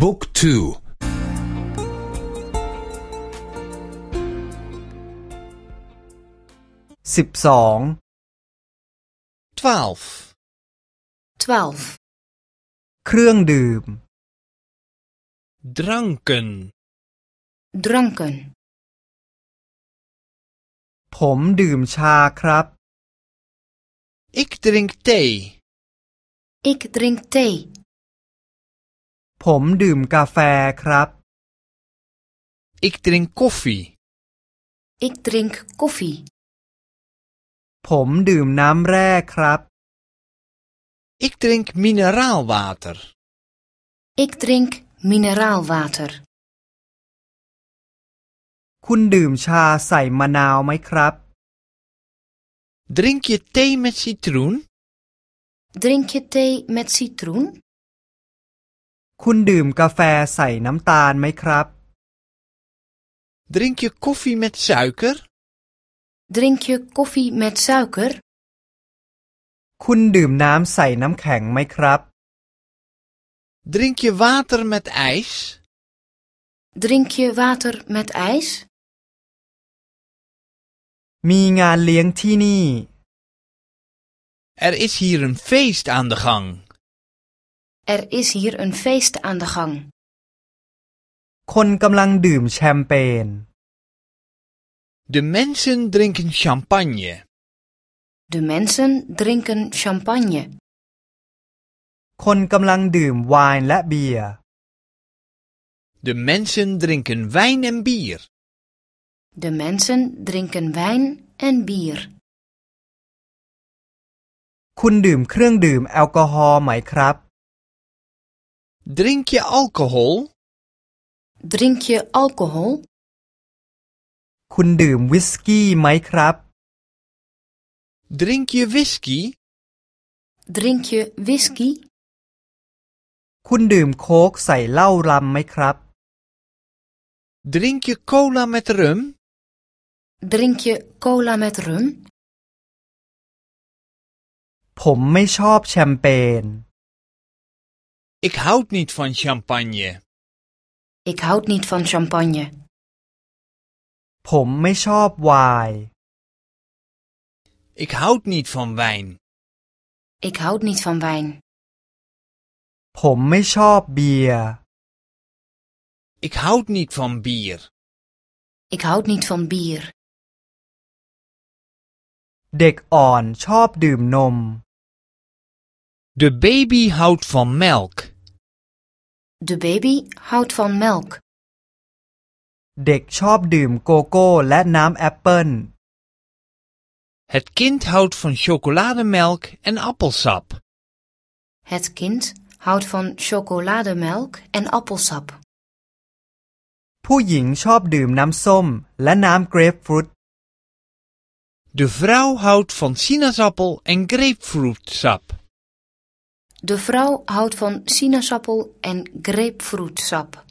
บุ๊กทูสิบสอง twaalf, 12. เครื่องดื่ม dranken, Dranken. ผมดื่มชาครับ ik drink thee, Ik drink thee. ผมดื่มกาแฟครับ ik drink koffie, Ik drink koffie. ผมดื่มน้ำแร่ครับ ik drink mineraalwater, Ik drink mineraalwater. คุณดื่มชาใส่มะนาวไหมครับ drink je thee met citroen, Drink je thee met citroen? คุณดื่มกาแฟใส่น้ำตาลไหมครับ drink je koffie met suiker, Drink je koffie met suiker? คุณดื่มน้ำใส่น้ำแข็งไหมครับ drink je water met ijs, Drink je water met ijs? มีงานเลี้ยงที่นี่ er is hier een feest aan de gang, Er is hier een feest aan de gang. คนกำลังดื่มแชมเปญ de mensen drinken champagne, De mensen drinken champagne. คนกำลังดื่มไวน์และเบียร์ de mensen drinken wijn en bier, De mensen drinken wijn en bier. คุณดื่มเครื่องดื่มแอลกอฮอล์ไหมครับ drink je alcohol, Drink je alcohol? คุณดื่มวิสกี้ไหมครับ drink je whisky, Drink je whisky? คุณดื่มโค้กใส่เหล้ารำไหมครับ drink je cola met rum, Drink je cola met rum? ผมไม่ชอบแชมเปญ ik houd niet van champagne. Ik houd niet van champagne. ผมไม่ชอบไวน์ Ik houd niet van wijn. Ik houd niet van wijn. ผมไม่ชอบเบียร์ Ik houd niet van bier. Ik houd niet van bier. เด็กอ่อนชอบดื่มนม De baby houdt van melk. De baby houdt van melk. เด็กชอบดื่มโกโก้และน้ำแอปเปิ้ล Het kind houdt van chocolademelk en appelsap. Het kind houdt van chocolademelk en appelsap. ผู้หญิงชอบดื่มน้ำส้มและน้ำเกรปฟรุต De vrouw houdt van sinaasappel en grapefruitsap. De vrouw houdt van sinaasappel en grapefruitsap.